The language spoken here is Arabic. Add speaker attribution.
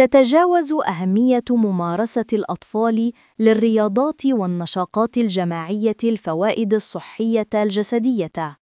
Speaker 1: تتجاوز أهمية ممارسة الأطفال للرياضات والنشاقات الجماعية الفوائد الصحية الجسدية.